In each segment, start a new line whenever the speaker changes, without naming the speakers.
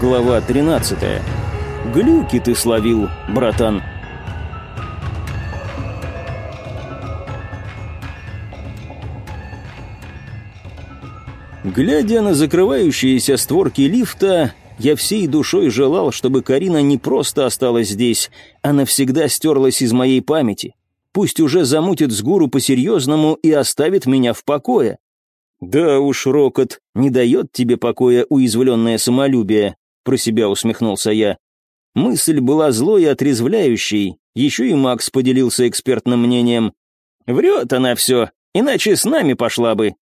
Глава 13. Глюки ты словил, братан. Глядя на закрывающиеся створки лифта, я всей душой желал, чтобы Карина не просто осталась здесь, а навсегда стерлась из моей памяти. Пусть уже замутит с гуру по-серьезному и оставит меня в покое. Да уж, Рокот, не дает тебе покоя уязвленное самолюбие, про себя усмехнулся я. Мысль была злой и отрезвляющей, еще и Макс поделился экспертным мнением. «Врет она все, иначе с нами пошла бы».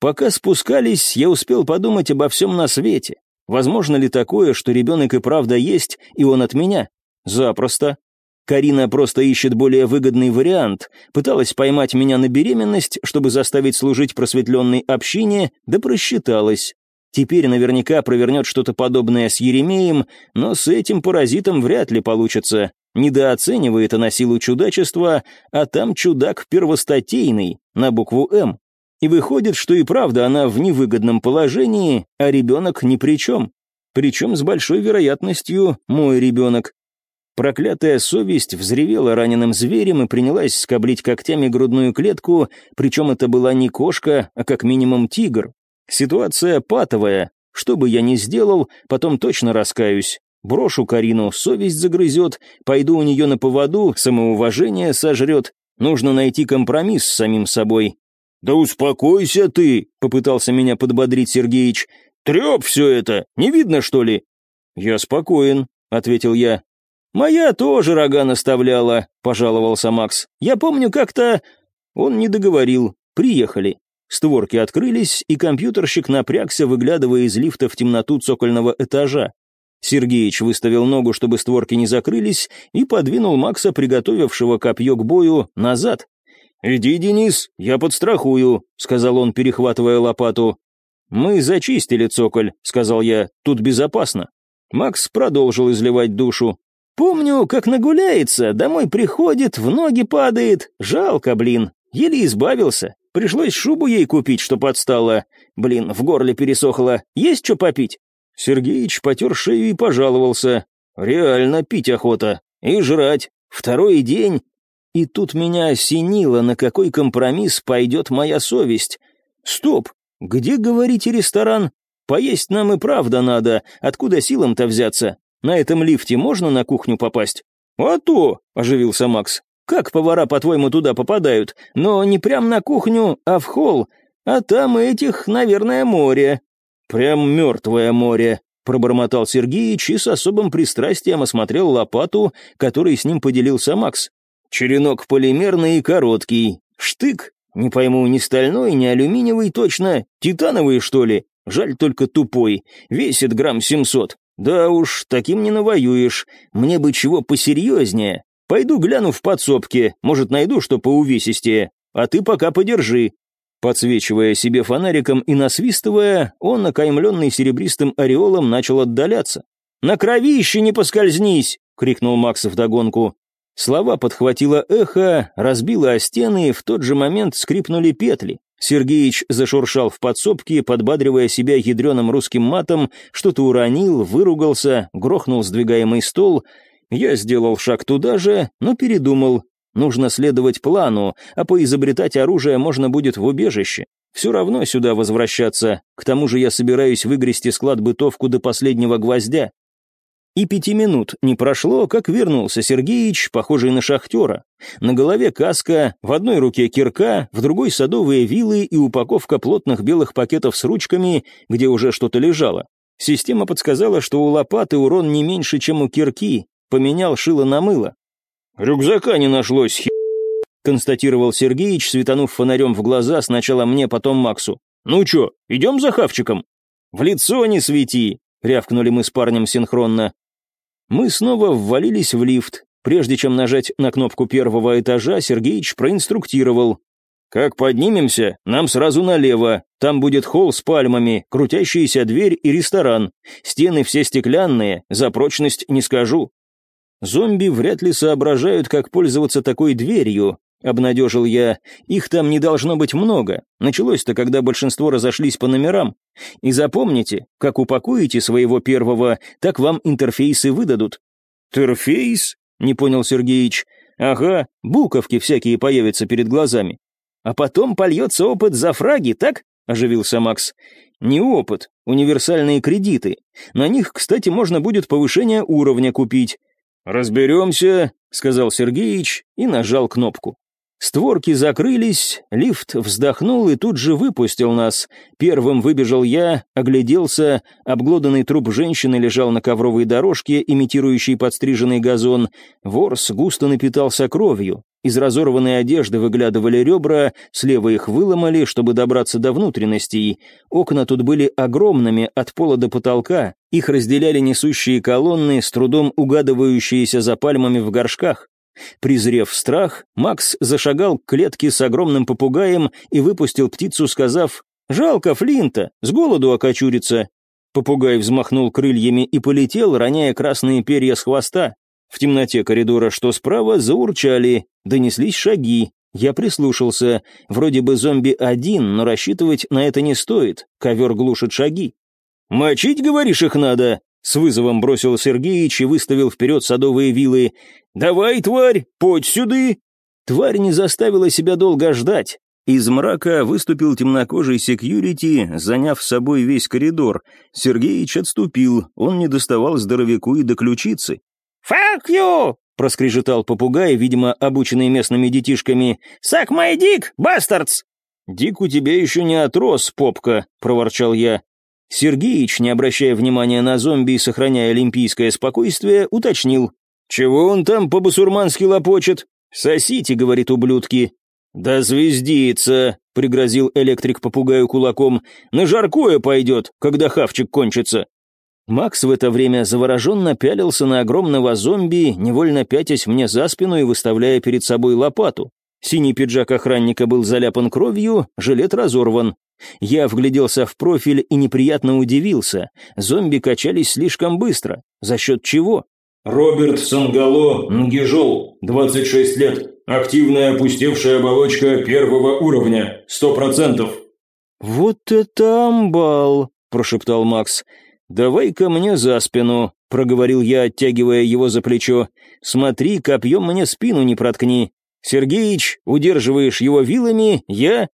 Пока спускались, я успел подумать обо всем на свете. Возможно ли такое, что ребенок и правда есть, и он от меня? Запросто. Карина просто ищет более выгодный вариант, пыталась поймать меня на беременность, чтобы заставить служить просветленной общине, да просчиталась. Теперь наверняка провернет что-то подобное с Еремеем, но с этим паразитом вряд ли получится. Недооценивает она силу чудачества, а там чудак первостатейный, на букву «М». И выходит, что и правда она в невыгодном положении, а ребенок ни при чем. Причем с большой вероятностью мой ребенок. Проклятая совесть взревела раненым зверем и принялась скоблить когтями грудную клетку, причем это была не кошка, а как минимум тигр. Ситуация патовая. Что бы я ни сделал, потом точно раскаюсь. Брошу Карину, совесть загрызет, пойду у нее на поводу, самоуважение сожрет. Нужно найти компромисс с самим собой. «Да успокойся ты», — попытался меня подбодрить Сергеич. «Треп все это, не видно, что ли?» «Я спокоен», — ответил я. «Моя тоже рога наставляла», — пожаловался Макс. «Я помню как-то...» Он не договорил. «Приехали». Створки открылись, и компьютерщик напрягся, выглядывая из лифта в темноту цокольного этажа. Сергеич выставил ногу, чтобы створки не закрылись, и подвинул Макса, приготовившего копье к бою, назад. «Иди, Денис, я подстрахую», — сказал он, перехватывая лопату. «Мы зачистили цоколь», — сказал я, — «тут безопасно». Макс продолжил изливать душу. Помню, как нагуляется, домой приходит, в ноги падает. Жалко, блин. Еле избавился. Пришлось шубу ей купить, что подстала. Блин, в горле пересохло. Есть что попить?» Сергеич потер шею и пожаловался. «Реально пить охота. И жрать. Второй день. И тут меня осенило, на какой компромисс пойдет моя совесть. Стоп, где, говорите, ресторан? Поесть нам и правда надо, откуда силам-то взяться? На этом лифте можно на кухню попасть?» «А то!» — оживился Макс. «Как повара, по-твоему, туда попадают? Но не прям на кухню, а в холл. А там этих, наверное, море». «Прям мертвое море», — пробормотал Сергеич и с особым пристрастием осмотрел лопату, которой с ним поделился Макс. «Черенок полимерный и короткий. Штык? Не пойму, не стальной, не алюминиевый точно. Титановый, что ли? Жаль только тупой. Весит грамм семьсот. «Да уж, таким не навоюешь. Мне бы чего посерьезнее. Пойду гляну в подсобке, может, найду что поувесистее. А ты пока подержи». Подсвечивая себе фонариком и насвистывая, он, окаймленный серебристым ореолом, начал отдаляться. «На кровище не поскользнись!» — крикнул Макс вдогонку. Слова подхватило эхо, разбило о стены, и в тот же момент скрипнули петли. Сергеич зашуршал в подсобке, подбадривая себя ядреным русским матом, что-то уронил, выругался, грохнул сдвигаемый стол. Я сделал шаг туда же, но передумал. Нужно следовать плану, а поизобретать оружие можно будет в убежище. Все равно сюда возвращаться. К тому же я собираюсь выгрести склад-бытовку до последнего гвоздя. И пяти минут не прошло, как вернулся Сергеич, похожий на шахтера. На голове каска, в одной руке кирка, в другой садовые вилы и упаковка плотных белых пакетов с ручками, где уже что-то лежало. Система подсказала, что у лопаты урон не меньше, чем у кирки, поменял шило на мыло. «Рюкзака не нашлось, хи...» констатировал Сергеич, светанув фонарем в глаза сначала мне, потом Максу. «Ну чё, идем за хавчиком?» «В лицо не свети!» — рявкнули мы с парнем синхронно. Мы снова ввалились в лифт. Прежде чем нажать на кнопку первого этажа, Сергеич проинструктировал. «Как поднимемся, нам сразу налево. Там будет холл с пальмами, крутящаяся дверь и ресторан. Стены все стеклянные, за прочность не скажу». Зомби вряд ли соображают, как пользоваться такой дверью. обнадежил я. «Их там не должно быть много. Началось-то, когда большинство разошлись по номерам. И запомните, как упакуете своего первого, так вам интерфейсы выдадут». «Терфейс?» — не понял Сергеич. «Ага, буковки всякие появятся перед глазами». «А потом польется опыт за фраги, так?» — оживился Макс. «Не опыт, универсальные кредиты. На них, кстати, можно будет повышение уровня купить». «Разберемся», — сказал Сергеич и нажал кнопку. Створки закрылись, лифт вздохнул и тут же выпустил нас. Первым выбежал я, огляделся, обглоданный труп женщины лежал на ковровой дорожке, имитирующей подстриженный газон. Ворс густо напитался кровью. Из разорванной одежды выглядывали ребра, слева их выломали, чтобы добраться до внутренностей. Окна тут были огромными, от пола до потолка. Их разделяли несущие колонны, с трудом угадывающиеся за пальмами в горшках. Презрев страх, Макс зашагал к клетке с огромным попугаем и выпустил птицу, сказав «Жалко Флинта, с голоду окочурится». Попугай взмахнул крыльями и полетел, роняя красные перья с хвоста. В темноте коридора, что справа, заурчали, донеслись шаги. Я прислушался. Вроде бы зомби один, но рассчитывать на это не стоит. Ковер глушит шаги. «Мочить, говоришь, их надо?» С вызовом бросил Сергеич и выставил вперед садовые вилы. «Давай, тварь, подь сюды!» Тварь не заставила себя долго ждать. Из мрака выступил темнокожий секьюрити, заняв с собой весь коридор. Сергеич отступил, он не доставал здоровяку и до ключицы.
«Fuck you!»
— проскрежетал попугай, видимо, обученный местными детишками.
«Сак май дик, бастардс!»
«Дик у тебя еще не отрос, попка», — проворчал я. Сергеич, не обращая внимания на зомби и сохраняя олимпийское спокойствие, уточнил. «Чего он там по-басурмански лопочет? Сосите, — говорит ублюдки». «Да звездится», — пригрозил электрик попугаю кулаком. «На жаркое пойдет, когда хавчик кончится». Макс в это время завороженно пялился на огромного зомби, невольно пятясь мне за спину и выставляя перед собой лопату. Синий пиджак охранника был заляпан кровью, жилет разорван. Я вгляделся в профиль и неприятно удивился. Зомби качались слишком быстро. За счет чего?
Роберт Сангало Нгижол, 26 лет. Активная опустевшая оболочка первого уровня, 100%.
«Вот это амбал!» – прошептал Макс. «Давай-ка мне за спину», — проговорил я, оттягивая его за плечо. «Смотри, копьем мне спину не проткни. Сергеич, удерживаешь его вилами, я...»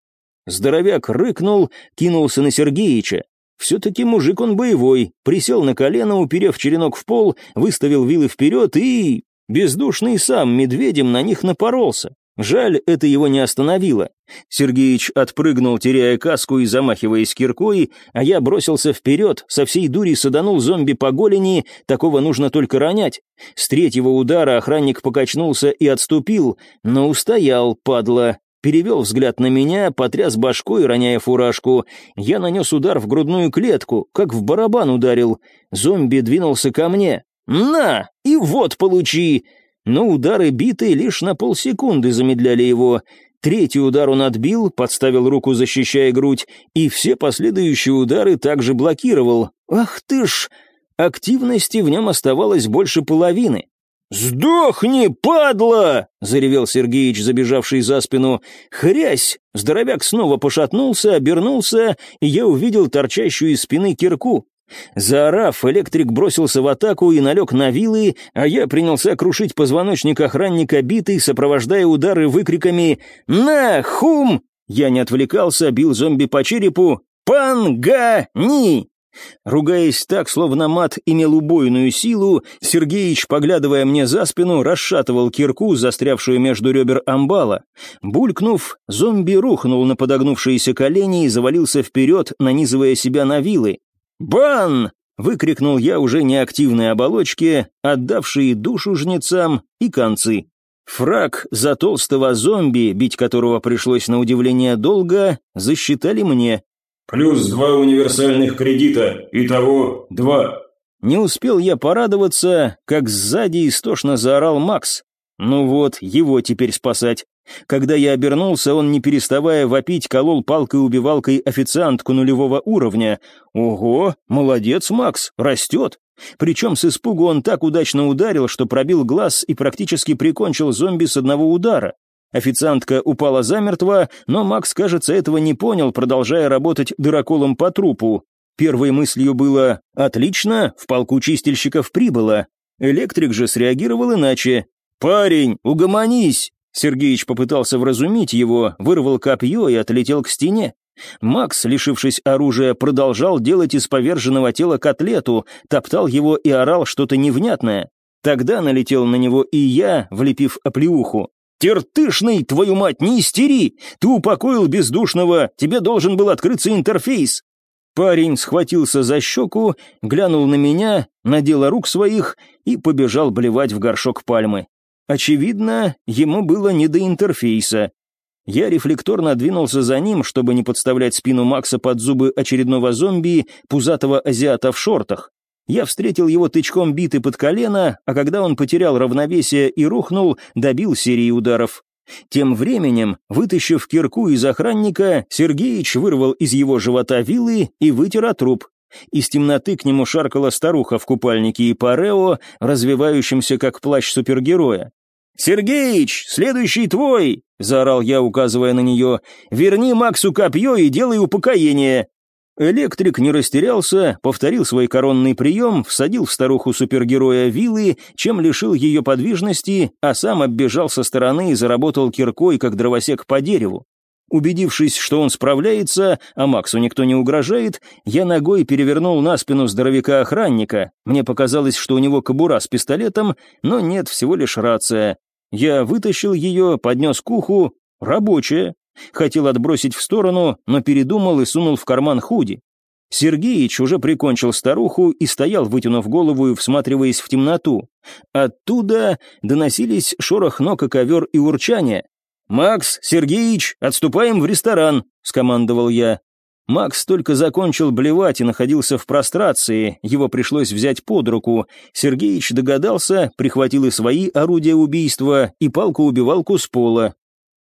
Здоровяк рыкнул, кинулся на Сергеича. Все-таки мужик он боевой, присел на колено, уперев черенок в пол, выставил вилы вперед и... Бездушный сам медведем на них напоролся. Жаль, это его не остановило. Сергеич отпрыгнул, теряя каску и замахиваясь киркой, а я бросился вперед, со всей дури саданул зомби по голени, такого нужно только ронять. С третьего удара охранник покачнулся и отступил, но устоял, падла. Перевел взгляд на меня, потряс башкой, роняя фуражку. Я нанес удар в грудную клетку, как в барабан ударил. Зомби двинулся ко мне. «На! И вот получи!» Но удары биты лишь на полсекунды замедляли его. Третий удар он отбил, подставил руку, защищая грудь, и все последующие удары также блокировал. Ах ты ж! Активности в нем оставалось больше половины. «Сдохни, падла!» — заревел Сергеич, забежавший за спину. «Хрясь!» Здоровяк снова пошатнулся, обернулся, и я увидел торчащую из спины кирку. Заорав, электрик бросился в атаку и налег на вилы, а я принялся крушить позвоночник охранника битый, сопровождая удары выкриками «На, хум!» Я не отвлекался, бил зомби по черепу «Пангани!» Ругаясь так, словно мат имел убойную силу, Сергеич, поглядывая мне за спину, расшатывал кирку, застрявшую между ребер амбала. Булькнув, зомби рухнул на подогнувшиеся колени и завалился вперед, нанизывая себя на вилы. «Бан!» — выкрикнул я уже неактивной оболочке, отдавшие душу жнецам и концы. Фраг за толстого зомби, бить которого пришлось на удивление долго, засчитали мне.
«Плюс два универсальных кредита, итого два».
Не успел я порадоваться, как сзади истошно заорал Макс. Ну вот, его теперь спасать. Когда я обернулся, он, не переставая вопить, колол палкой-убивалкой официантку нулевого уровня. Ого, молодец, Макс, растет. Причем с испугу он так удачно ударил, что пробил глаз и практически прикончил зомби с одного удара. Официантка упала замертво, но Макс, кажется, этого не понял, продолжая работать дыроколом по трупу. Первой мыслью было «Отлично, в полку чистильщиков прибыло». Электрик же среагировал иначе. «Парень, угомонись!» Сергеич попытался вразумить его, вырвал копье и отлетел к стене. Макс, лишившись оружия, продолжал делать из поверженного тела котлету, топтал его и орал что-то невнятное. Тогда налетел на него и я, влепив оплеуху. «Тертышный, твою мать, не истери! Ты упокоил бездушного, тебе должен был открыться интерфейс!» Парень схватился за щеку, глянул на меня, надел рук своих и побежал блевать в горшок пальмы. Очевидно, ему было не до интерфейса. Я рефлекторно двинулся за ним, чтобы не подставлять спину Макса под зубы очередного зомби, пузатого азиата в шортах. Я встретил его тычком биты под колено, а когда он потерял равновесие и рухнул, добил серии ударов. Тем временем, вытащив кирку из охранника, Сергеич вырвал из его живота вилы и вытер от труп. Из темноты к нему шаркала старуха в купальнике и парео, развивающемся как плащ супергероя. «Сергеич, следующий твой!» — заорал я, указывая на нее. «Верни Максу копье и делай упокоение!» Электрик не растерялся, повторил свой коронный прием, всадил в старуху супергероя вилы, чем лишил ее подвижности, а сам оббежал со стороны и заработал киркой, как дровосек по дереву. Убедившись, что он справляется, а Максу никто не угрожает, я ногой перевернул на спину здоровяка-охранника. Мне показалось, что у него кобура с пистолетом, но нет, всего лишь рация. Я вытащил ее, поднес к уху. Рабочая. Хотел отбросить в сторону, но передумал и сунул в карман худи. Сергеич уже прикончил старуху и стоял, вытянув голову и всматриваясь в темноту. Оттуда доносились шорох ног и ковер и урчание. «Макс, Сергеич, отступаем в ресторан», — скомандовал я. Макс только закончил блевать и находился в прострации, его пришлось взять под руку. Сергеич догадался, прихватил и свои орудия убийства, и палку-убивалку с пола.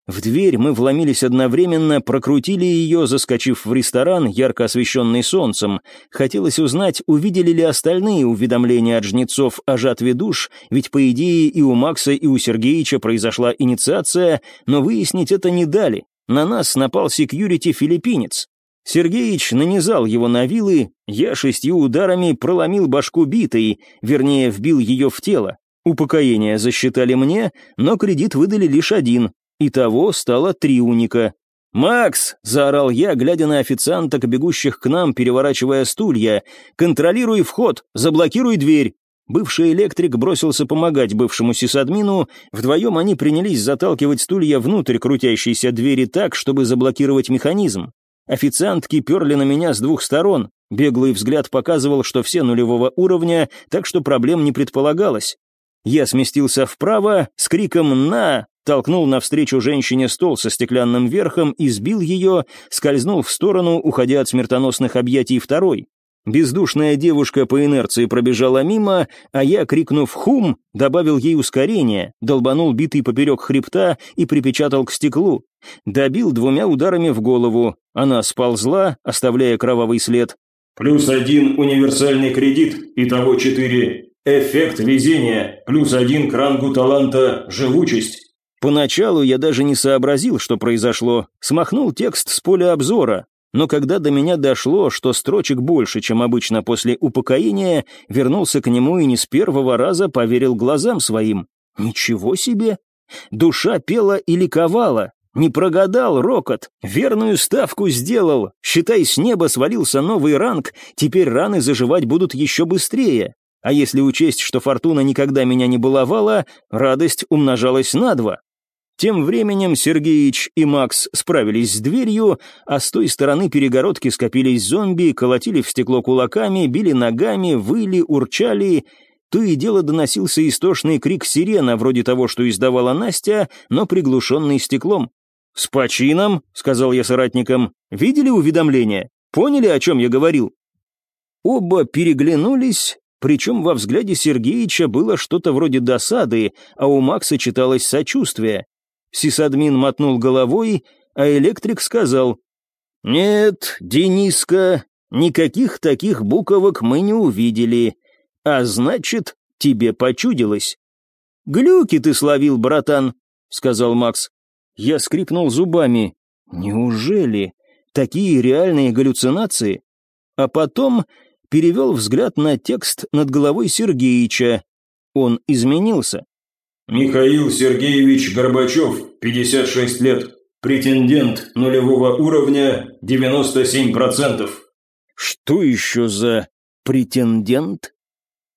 В дверь мы вломились одновременно, прокрутили ее, заскочив в ресторан, ярко освещенный солнцем. Хотелось узнать, увидели ли остальные уведомления от жнецов о жатве душ, ведь, по идее, и у Макса, и у Сергеича произошла инициация, но выяснить это не дали. На нас напал секьюрити-филиппинец. Сергеич нанизал его на вилы, я шестью ударами проломил башку битой, вернее, вбил ее в тело. Упокоение засчитали мне, но кредит выдали лишь один, Итого стало три уника. «Макс!» — заорал я, глядя на официанток, бегущих к нам, переворачивая стулья. «Контролируй вход, заблокируй дверь!» Бывший электрик бросился помогать бывшему сисадмину, вдвоем они принялись заталкивать стулья внутрь крутящейся двери так, чтобы заблокировать механизм. Официантки перли на меня с двух сторон, беглый взгляд показывал, что все нулевого уровня, так что проблем не предполагалось. Я сместился вправо с криком «На!», толкнул навстречу женщине стол со стеклянным верхом и сбил ее, скользнул в сторону, уходя от смертоносных объятий второй. Бездушная девушка по инерции пробежала мимо, а я, крикнув «Хум!», добавил ей ускорение, долбанул битый поперек хребта и припечатал к стеклу. Добил двумя ударами в голову. Она сползла, оставляя кровавый след.
«Плюс один универсальный кредит, итого четыре. Эффект везения, плюс один к рангу таланта «Живучесть».
Поначалу я даже не сообразил, что произошло, смахнул текст с поля обзора, но когда до меня дошло, что строчек больше, чем обычно после упокоения, вернулся к нему и не с первого раза поверил глазам своим. Ничего себе! Душа пела и ликовала. Не прогадал Рокот, верную ставку сделал. Считай, с неба свалился новый ранг, теперь раны заживать будут еще быстрее. А если учесть, что фортуна никогда меня не баловала, радость умножалась на два. Тем временем Сергеич и Макс справились с дверью, а с той стороны перегородки скопились зомби, колотили в стекло кулаками, били ногами, выли, урчали. То и дело доносился истошный крик сирена, вроде того, что издавала Настя, но приглушенный стеклом. «С почином», — сказал я соратникам, — «видели уведомление? Поняли, о чем я говорил?» Оба переглянулись, причем во взгляде Сергеича было что-то вроде досады, а у Макса читалось сочувствие. Сисадмин мотнул головой, а электрик сказал, «Нет, Дениска, никаких таких буковок мы не увидели, а значит, тебе почудилось». «Глюки ты словил, братан», — сказал Макс. Я скрипнул зубами. Неужели? Такие реальные галлюцинации? А потом перевел взгляд на текст над головой Сергеича. Он изменился.
Михаил Сергеевич Горбачев, 56 лет. Претендент нулевого уровня 97%.
Что еще за претендент?